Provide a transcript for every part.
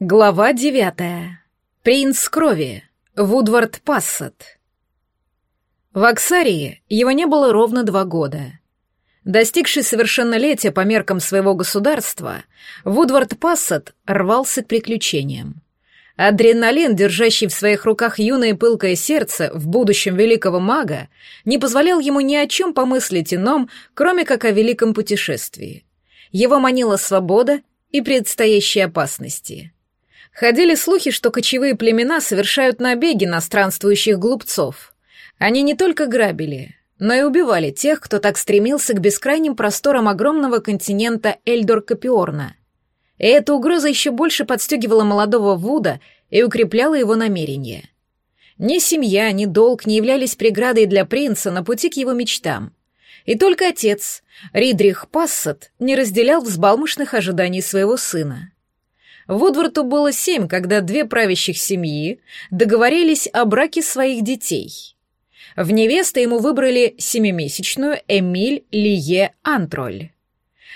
Глава девятая. Принц крови. Вудвард Пассет. В Аксарии его не было ровно два года. Достигший совершеннолетия по меркам своего государства, Вудвард Пассет рвался к приключениям. Адреналин, держащий в своих руках юное пылкое сердце в будущем великого мага, не позволял ему ни о чем помыслить ином, кроме как о великом путешествии. Его манила свобода и предстоящие опасности — Ходили слухи, что кочевые племена совершают набеги на странствующих глупцов. Они не только грабили, но и убивали тех, кто так стремился к бескрайним просторам огромного континента Эльдор-Капиорна. И эта угроза еще больше подстегивала молодого Вуда и укрепляла его намерения. Ни семья, ни долг не являлись преградой для принца на пути к его мечтам. И только отец, Ридрих Пассет, не разделял взбалмошных ожиданий своего сына. Вудворту было семь, когда две правящих семьи договорились о браке своих детей. В невесты ему выбрали семимесячную Эмиль Лие Антроль.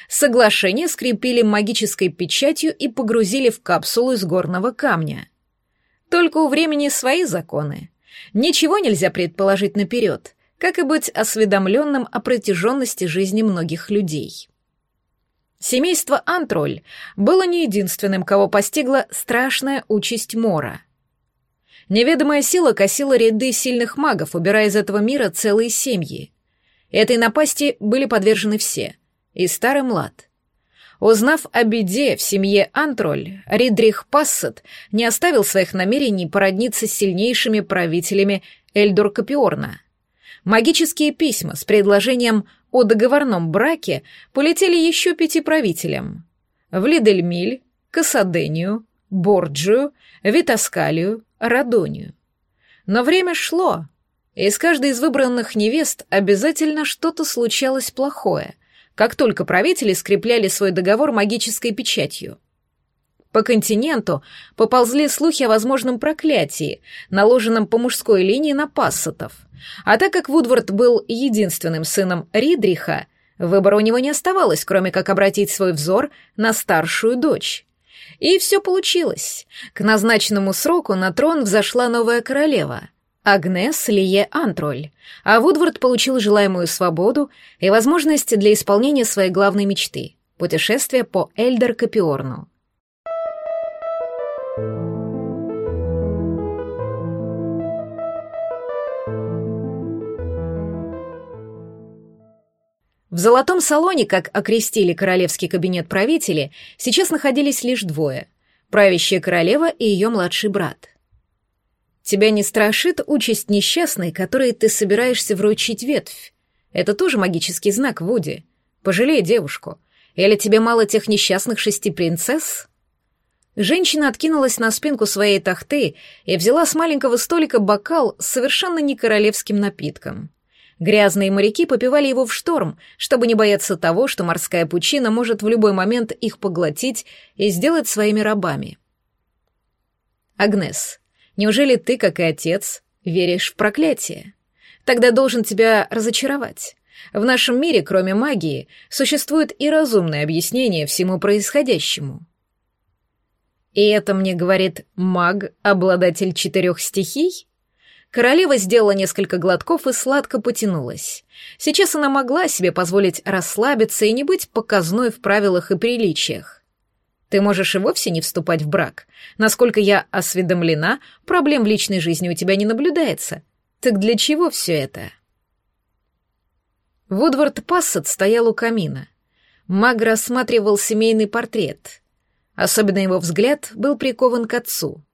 Соглашение скрепили магической печатью и погрузили в капсулу из горного камня. Только у времени свои законы. Ничего нельзя предположить наперед, как и быть осведомленным о протяженности жизни многих людей. Семейство Антроль было не единственным, кого постигла страшная участь Мора. Неведомая сила косила ряды сильных магов, убирая из этого мира целые семьи. Этой напасти были подвержены все, и старый млад. Узнав о беде в семье Антроль, Ридрих Пассет не оставил своих намерений породниться с сильнейшими правителями Эльдор Капиорна. Магические письма с предложением о договорном браке полетели еще пяти правителям. В Лидельмиль, Касадению, Борджию, Витаскалию, Радонию. Но время шло, и с каждой из выбранных невест обязательно что-то случалось плохое, как только правители скрепляли свой договор магической печатью. По континенту поползли слухи о возможном проклятии, наложенном по мужской линии на пассатов — а так как Вудвард был единственным сыном Ридриха, выбора у него не оставалось, кроме как обратить свой взор на старшую дочь. И все получилось. К назначенному сроку на трон взошла новая королева — Агнес Лие Антроль, а Вудвард получил желаемую свободу и возможность для исполнения своей главной мечты — путешествия по Эльдер-Капиорну. В золотом салоне, как окрестили королевский кабинет правители, сейчас находились лишь двое — правящая королева и ее младший брат. Тебя не страшит участь несчастной, которой ты собираешься вручить ветвь. Это тоже магический знак, Вуди. Пожалей девушку. Или тебе мало тех несчастных шести принцесс? Женщина откинулась на спинку своей тахты и взяла с маленького столика бокал с совершенно не королевским напитком — Грязные моряки попивали его в шторм, чтобы не бояться того, что морская пучина может в любой момент их поглотить и сделать своими рабами. Агнес, неужели ты, как и отец, веришь в проклятие? Тогда должен тебя разочаровать. В нашем мире, кроме магии, существует и разумное объяснение всему происходящему. И это мне говорит маг, обладатель четырех стихий? Королева сделала несколько глотков и сладко потянулась. Сейчас она могла себе позволить расслабиться и не быть показной в правилах и приличиях. Ты можешь и вовсе не вступать в брак. Насколько я осведомлена, проблем в личной жизни у тебя не наблюдается. Так для чего все это? Вудвард Пассет стоял у камина. Маг рассматривал семейный портрет. Особенно его взгляд был прикован к отцу —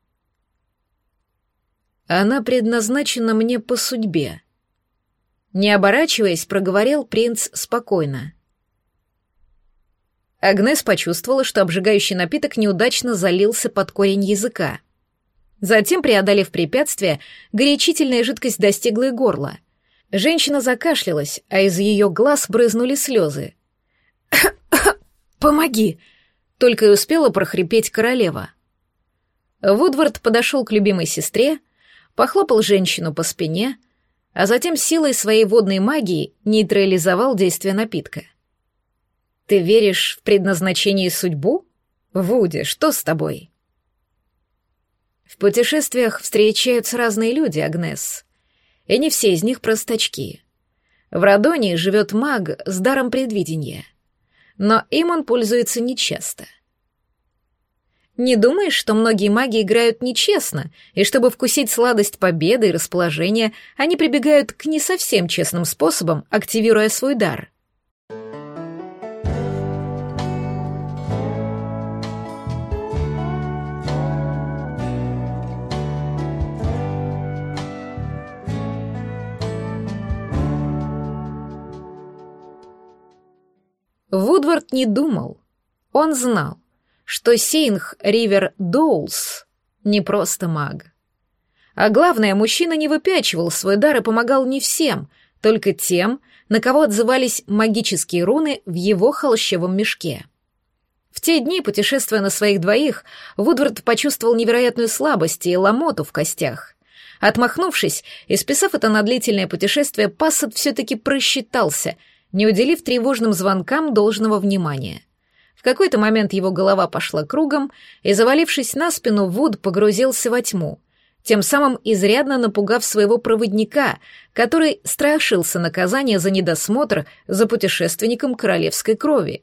она предназначена мне по судьбе. Не оборачиваясь, проговорил принц спокойно. Агнес почувствовала, что обжигающий напиток неудачно залился под корень языка. Затем, преодолев препятствие, горячительная жидкость достигла и горла. Женщина закашлялась, а из ее глаз брызнули слезы. «Помоги!» — только и успела прохрипеть королева. Вудвард подошел к любимой сестре, похлопал женщину по спине, а затем силой своей водной магии нейтрализовал действие напитка. «Ты веришь в предназначение и судьбу? Вуди, что с тобой?» В путешествиях встречаются разные люди, Агнес. И не все из них простачки. В Радонии живет маг с даром предвидения. Но им он пользуется нечасто. Не думаешь, что многие маги играют нечестно, и чтобы вкусить сладость победы и расположения, они прибегают к не совсем честным способам, активируя свой дар? Вудвард не думал. Он знал, что Сейнх Ривер Доулс не просто маг. А главное, мужчина не выпячивал свой дар и помогал не всем, только тем, на кого отзывались магические руны в его холщевом мешке. В те дни, путешествуя на своих двоих, Вудвард почувствовал невероятную слабость и ломоту в костях. Отмахнувшись и списав это на длительное путешествие, Пассет все-таки просчитался — не уделив тревожным звонкам должного внимания. В какой-то момент его голова пошла кругом, и, завалившись на спину, Вуд погрузился во тьму, тем самым изрядно напугав своего проводника, который страшился наказания за недосмотр за путешественником королевской крови.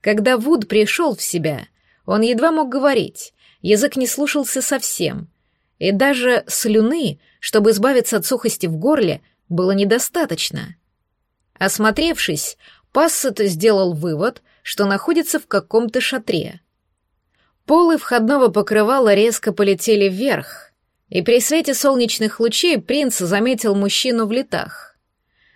Когда Вуд пришел в себя, он едва мог говорить, язык не слушался совсем, и даже слюны, чтобы избавиться от сухости в горле, было недостаточно — Осмотревшись, Пассет сделал вывод, что находится в каком-то шатре. Полы входного покрывала резко полетели вверх, и при свете солнечных лучей принц заметил мужчину в летах.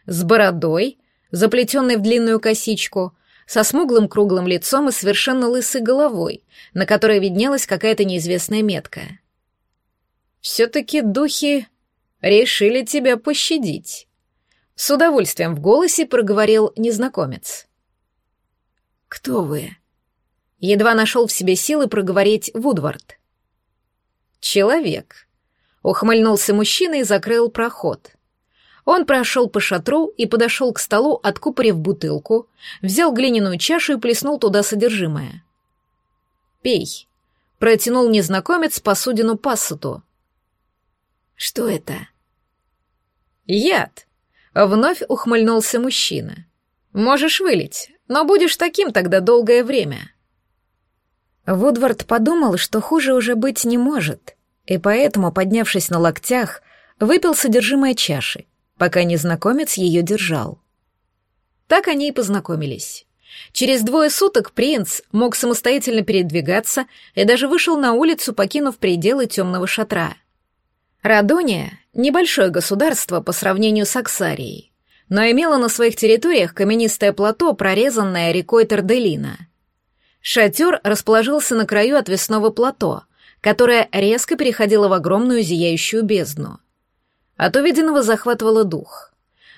С бородой, заплетенной в длинную косичку, со смуглым круглым лицом и совершенно лысой головой, на которой виднелась какая-то неизвестная метка. «Все-таки духи решили тебя пощадить», с удовольствием в голосе проговорил незнакомец. «Кто вы?» Едва нашел в себе силы проговорить Вудвард. «Человек», — ухмыльнулся мужчина и закрыл проход. Он прошел по шатру и подошел к столу, откупорив бутылку, взял глиняную чашу и плеснул туда содержимое. «Пей», — протянул незнакомец посудину пассуту. «Что это?» «Яд», Вновь ухмыльнулся мужчина. «Можешь вылить, но будешь таким тогда долгое время». Вудвард подумал, что хуже уже быть не может, и поэтому, поднявшись на локтях, выпил содержимое чаши, пока незнакомец ее держал. Так они и познакомились. Через двое суток принц мог самостоятельно передвигаться и даже вышел на улицу, покинув пределы темного шатра. Радония — небольшое государство по сравнению с Аксарией, но имело на своих территориях каменистое плато, прорезанное рекой Тарделина. Шатер расположился на краю отвесного плато, которое резко переходило в огромную зияющую бездну. От увиденного захватывало дух.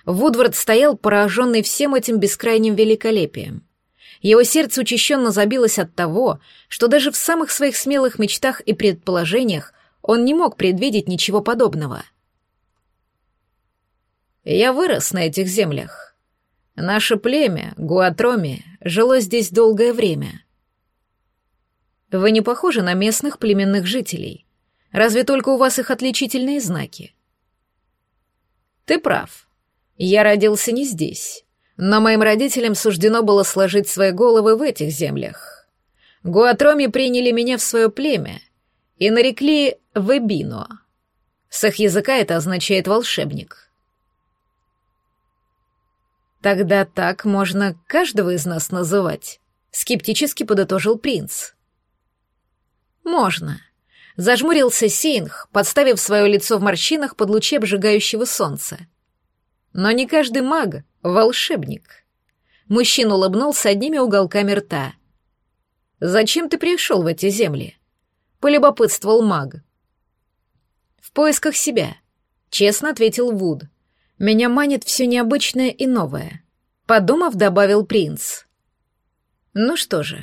Вудвард стоял пораженный всем этим бескрайним великолепием. Его сердце учащенно забилось от того, что даже в самых своих смелых мечтах и предположениях он не мог предвидеть ничего подобного. «Я вырос на этих землях. Наше племя, Гуатроми, жило здесь долгое время. Вы не похожи на местных племенных жителей. Разве только у вас их отличительные знаки?» «Ты прав. Я родился не здесь, но моим родителям суждено было сложить свои головы в этих землях. Гуатроми приняли меня в свое племя — и нарекли Вебино. С их языка это означает «волшебник». «Тогда так можно каждого из нас называть», — скептически подытожил принц. «Можно», — зажмурился Сейнх, подставив свое лицо в морщинах под лучи обжигающего солнца. «Но не каждый маг — волшебник». Мужчина улыбнулся одними уголками рта. «Зачем ты пришел в эти земли?» полюбопытствовал маг. «В поисках себя», — честно ответил Вуд. «Меня манит все необычное и новое», — подумав, добавил принц. «Ну что же,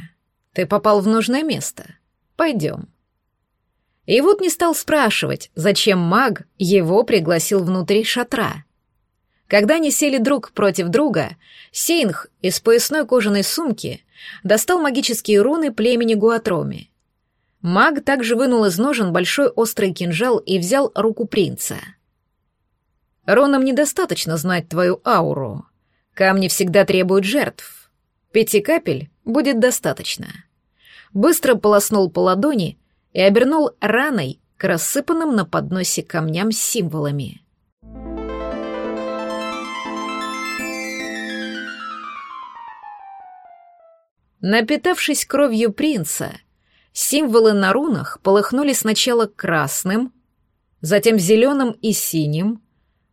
ты попал в нужное место. Пойдем». И Вуд не стал спрашивать, зачем маг его пригласил внутрь шатра. Когда они сели друг против друга, Сейнх из поясной кожаной сумки достал магические руны племени Гуатроми Маг также вынул из ножен большой острый кинжал и взял руку принца. «Ронам недостаточно знать твою ауру. Камни всегда требуют жертв. Пяти капель будет достаточно». Быстро полоснул по ладони и обернул раной к рассыпанным на подносе камням символами. Напитавшись кровью принца, символы на рунах полыхнули сначала красным, затем зеленым и синим,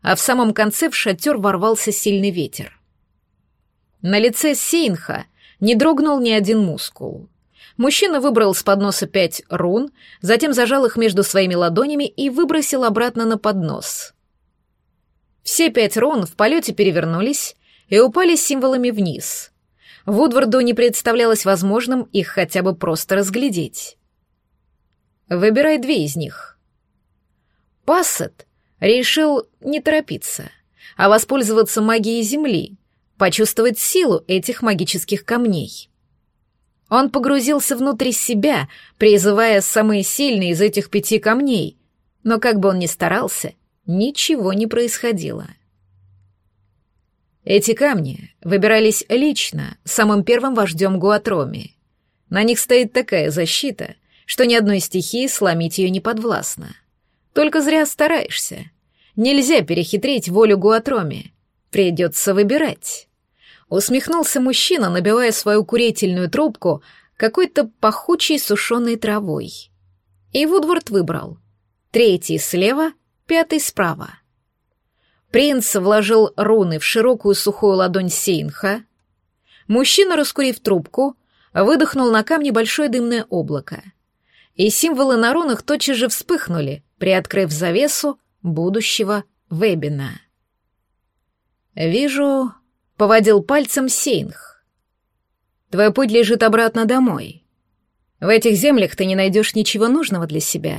а в самом конце в шатер ворвался сильный ветер. На лице Сейнха не дрогнул ни один мускул. Мужчина выбрал с подноса пять рун, затем зажал их между своими ладонями и выбросил обратно на поднос. Все пять рун в полете перевернулись и упали символами вниз — Вудварду не представлялось возможным их хотя бы просто разглядеть. Выбирай две из них. Пассет решил не торопиться, а воспользоваться магией Земли, почувствовать силу этих магических камней. Он погрузился внутрь себя, призывая самые сильные из этих пяти камней, но как бы он ни старался, ничего не происходило. Эти камни выбирались лично самым первым вождем Гуатроми. На них стоит такая защита, что ни одной стихии сломить ее не подвластно. Только зря стараешься. Нельзя перехитрить волю Гуатроми. Придется выбирать. Усмехнулся мужчина, набивая свою курительную трубку какой-то пахучей сушеной травой. И Вудворд выбрал. Третий слева, пятый справа. Принц вложил руны в широкую сухую ладонь Сейнха. Мужчина, раскурив трубку, выдохнул на камне большое дымное облако. И символы на рунах тотчас же вспыхнули, приоткрыв завесу будущего Вебина. «Вижу», — поводил пальцем Сейнх. «Твой путь лежит обратно домой. В этих землях ты не найдешь ничего нужного для себя.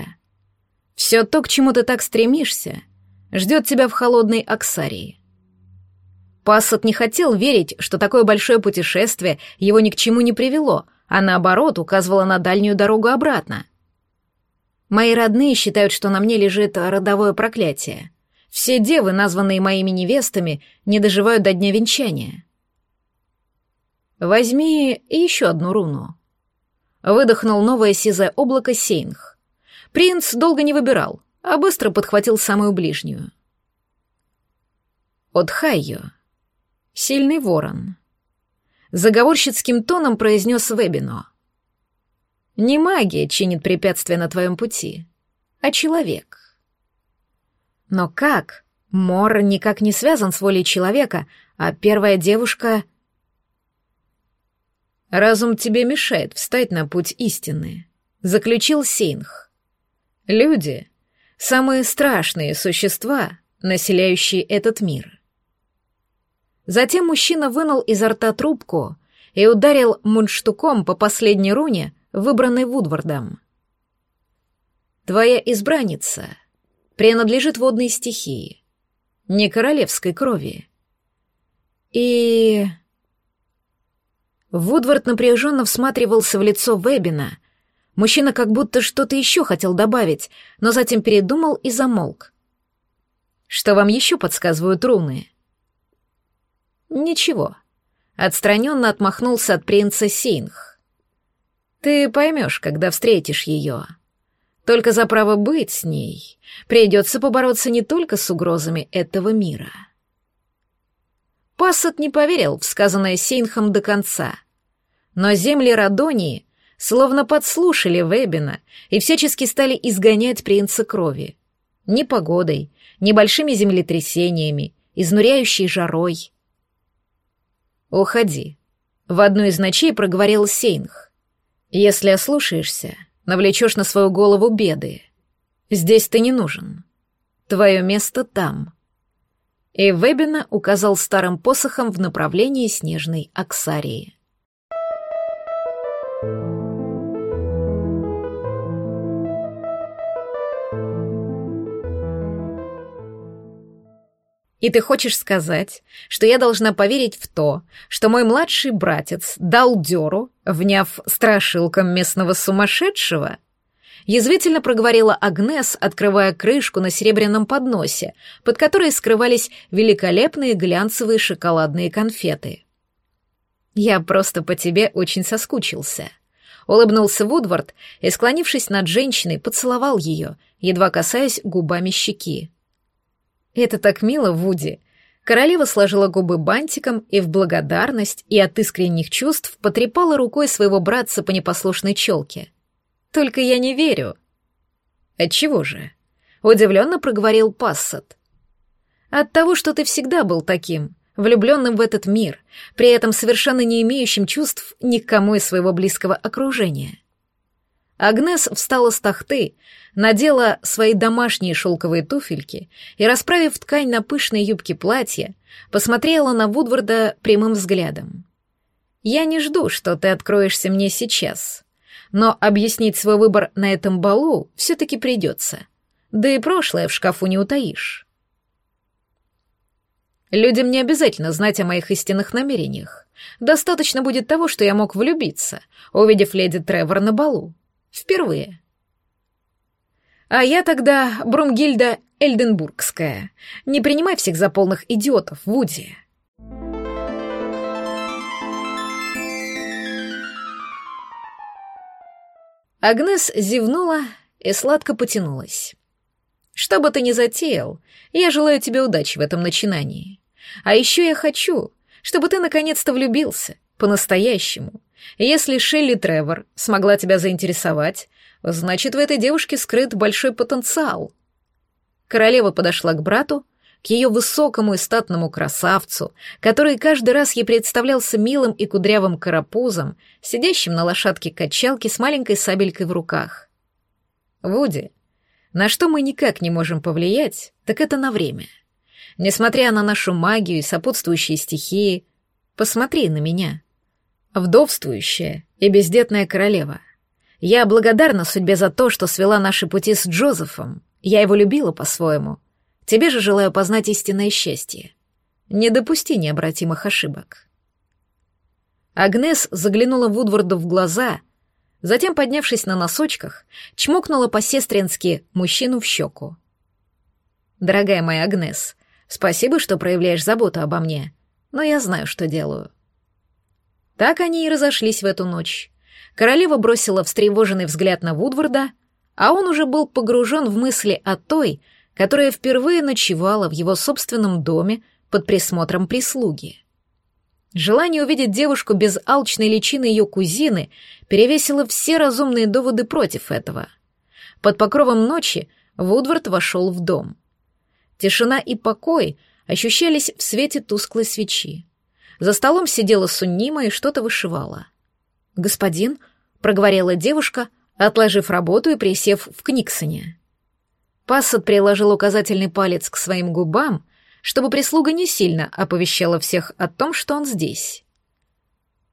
Все то, к чему ты так стремишься — ждет тебя в холодной Аксарии. Пассат не хотел верить, что такое большое путешествие его ни к чему не привело, а наоборот указывало на дальнюю дорогу обратно. Мои родные считают, что на мне лежит родовое проклятие. Все девы, названные моими невестами, не доживают до дня венчания. Возьми еще одну руну. Выдохнул новое сизое облако Сейнх. Принц долго не выбирал — а быстро подхватил самую ближнюю. От Хайо. Сильный ворон. Заговорщицким тоном произнес Вебино. Не магия чинит препятствия на твоем пути, а человек. Но как? Мор никак не связан с волей человека, а первая девушка... Разум тебе мешает встать на путь истины, заключил Сейнх. Люди самые страшные существа, населяющие этот мир. Затем мужчина вынул изо рта трубку и ударил мундштуком по последней руне, выбранной Вудвардом. «Твоя избранница принадлежит водной стихии, не королевской крови. И...» Вудвард напряженно всматривался в лицо Вебина, Мужчина как будто что-то еще хотел добавить, но затем передумал и замолк. «Что вам еще подсказывают руны?» «Ничего». Отстраненно отмахнулся от принца Синх. «Ты поймешь, когда встретишь ее. Только за право быть с ней придется побороться не только с угрозами этого мира». Пассат не поверил в сказанное Сейнхом до конца. Но земли Радонии словно подслушали Вебина и всячески стали изгонять принца крови. Ни погодой, ни большими землетрясениями, изнуряющей жарой. «Уходи», — в одну из ночей проговорил Сейнх. «Если ослушаешься, навлечешь на свою голову беды. Здесь ты не нужен. Твое место там». И Вебина указал старым посохом в направлении снежной Аксарии. И ты хочешь сказать, что я должна поверить в то, что мой младший братец дал дёру, вняв страшилкам местного сумасшедшего? Язвительно проговорила Агнес, открывая крышку на серебряном подносе, под которой скрывались великолепные глянцевые шоколадные конфеты. «Я просто по тебе очень соскучился», — улыбнулся Вудвард и, склонившись над женщиной, поцеловал ее, едва касаясь губами щеки. «Это так мило, Вуди!» Королева сложила губы бантиком и в благодарность и от искренних чувств потрепала рукой своего братца по непослушной челке. «Только я не верю». «Отчего же?» — удивленно проговорил Пассат. «От того, что ты всегда был таким, влюбленным в этот мир, при этом совершенно не имеющим чувств ни к кому из своего близкого окружения». Агнес встала с тахты, надела свои домашние шелковые туфельки и, расправив ткань на пышной юбке платья, посмотрела на Вудварда прямым взглядом. «Я не жду, что ты откроешься мне сейчас, но объяснить свой выбор на этом балу все-таки придется. Да и прошлое в шкафу не утаишь». Людям не обязательно знать о моих истинных намерениях. Достаточно будет того, что я мог влюбиться, увидев леди Тревор на балу. Впервые. А я тогда Брумгильда Эльденбургская. Не принимай всех за полных идиотов, Вуди. Агнес зевнула и сладко потянулась. Что бы ты ни затеял, я желаю тебе удачи в этом начинании. А еще я хочу, чтобы ты наконец-то влюбился, по-настоящему, если Шелли Тревор смогла тебя заинтересовать, значит, в этой девушке скрыт большой потенциал. Королева подошла к брату, к ее высокому и статному красавцу, который каждый раз ей представлялся милым и кудрявым карапузом, сидящим на лошадке качалки с маленькой сабелькой в руках. «Вуди, на что мы никак не можем повлиять, так это на время. Несмотря на нашу магию и сопутствующие стихии, посмотри на меня вдовствующая и бездетная королева. Я благодарна судьбе за то, что свела наши пути с Джозефом. Я его любила по-своему. Тебе же желаю познать истинное счастье. Не допусти необратимых ошибок. Агнес заглянула Вудварду в глаза, затем, поднявшись на носочках, чмокнула по-сестрински мужчину в щеку. «Дорогая моя Агнес, спасибо, что проявляешь заботу обо мне, но я знаю, что делаю. Так они и разошлись в эту ночь. Королева бросила встревоженный взгляд на Вудварда, а он уже был погружен в мысли о той, которая впервые ночевала в его собственном доме под присмотром прислуги. Желание увидеть девушку без алчной личины ее кузины перевесило все разумные доводы против этого. Под покровом ночи Вудвард вошел в дом. Тишина и покой ощущались в свете тусклой свечи. За столом сидела Суннима и что-то вышивала. «Господин», — проговорила девушка, отложив работу и присев в Книксоне. Пассат приложил указательный палец к своим губам, чтобы прислуга не сильно оповещала всех о том, что он здесь.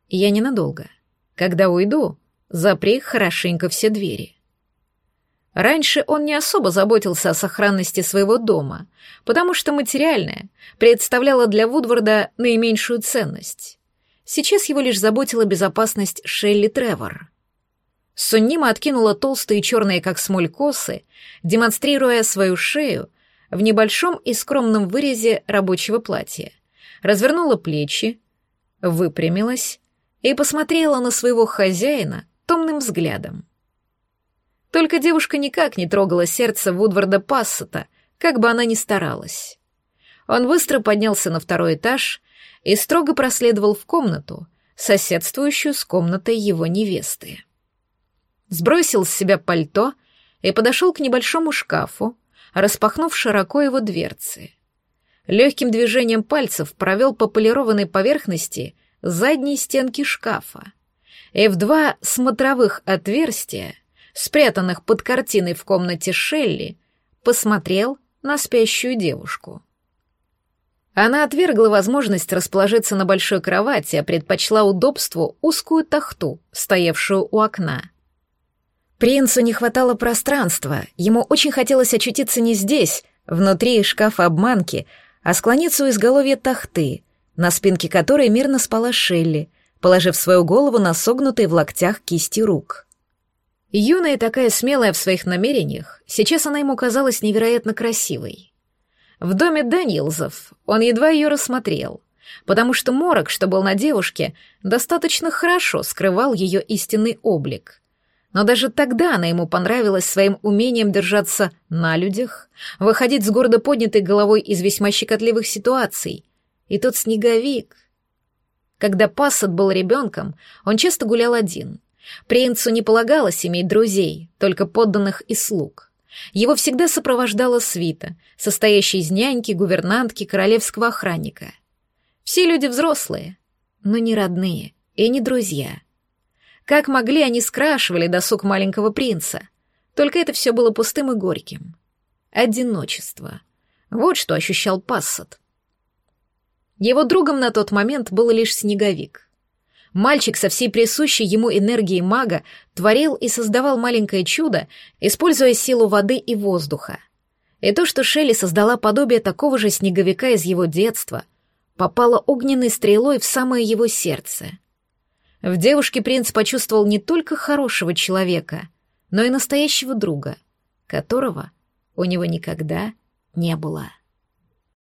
«Я ненадолго. Когда уйду, запри хорошенько все двери». Раньше он не особо заботился о сохранности своего дома, потому что материальное представляло для Вудварда наименьшую ценность. Сейчас его лишь заботила безопасность Шелли Тревор. Суннима откинула толстые черные, как смоль, косы, демонстрируя свою шею в небольшом и скромном вырезе рабочего платья, развернула плечи, выпрямилась и посмотрела на своего хозяина томным взглядом. Только девушка никак не трогала сердце Вудварда Пассета, как бы она ни старалась. Он быстро поднялся на второй этаж и строго проследовал в комнату, соседствующую с комнатой его невесты. Сбросил с себя пальто и подошел к небольшому шкафу, распахнув широко его дверцы. Легким движением пальцев провел по полированной поверхности задней стенки шкафа, и в два смотровых отверстия спрятанных под картиной в комнате Шелли, посмотрел на спящую девушку. Она отвергла возможность расположиться на большой кровати, а предпочла удобству узкую тахту, стоявшую у окна. Принцу не хватало пространства, ему очень хотелось очутиться не здесь, внутри шкафа обманки, а склониться у изголовья тахты, на спинке которой мирно спала Шелли, положив свою голову на согнутые в локтях кисти рук. Юная такая смелая в своих намерениях, сейчас она ему казалась невероятно красивой. В доме Данилзов он едва ее рассмотрел, потому что морок, что был на девушке, достаточно хорошо скрывал ее истинный облик. Но даже тогда она ему понравилась своим умением держаться на людях, выходить с гордо поднятой головой из весьма щекотливых ситуаций. И тот снеговик. Когда Пассат был ребенком, он часто гулял один — Принцу не полагалось иметь друзей, только подданных и слуг. Его всегда сопровождала свита, состоящая из няньки, гувернантки, королевского охранника. Все люди взрослые, но не родные и не друзья. Как могли, они скрашивали досуг маленького принца. Только это все было пустым и горьким. Одиночество. Вот что ощущал Пассат. Его другом на тот момент был лишь снеговик. Мальчик со всей присущей ему энергией мага творил и создавал маленькое чудо, используя силу воды и воздуха. И то, что Шелли создала подобие такого же снеговика из его детства, попало огненной стрелой в самое его сердце. В девушке принц почувствовал не только хорошего человека, но и настоящего друга, которого у него никогда не было.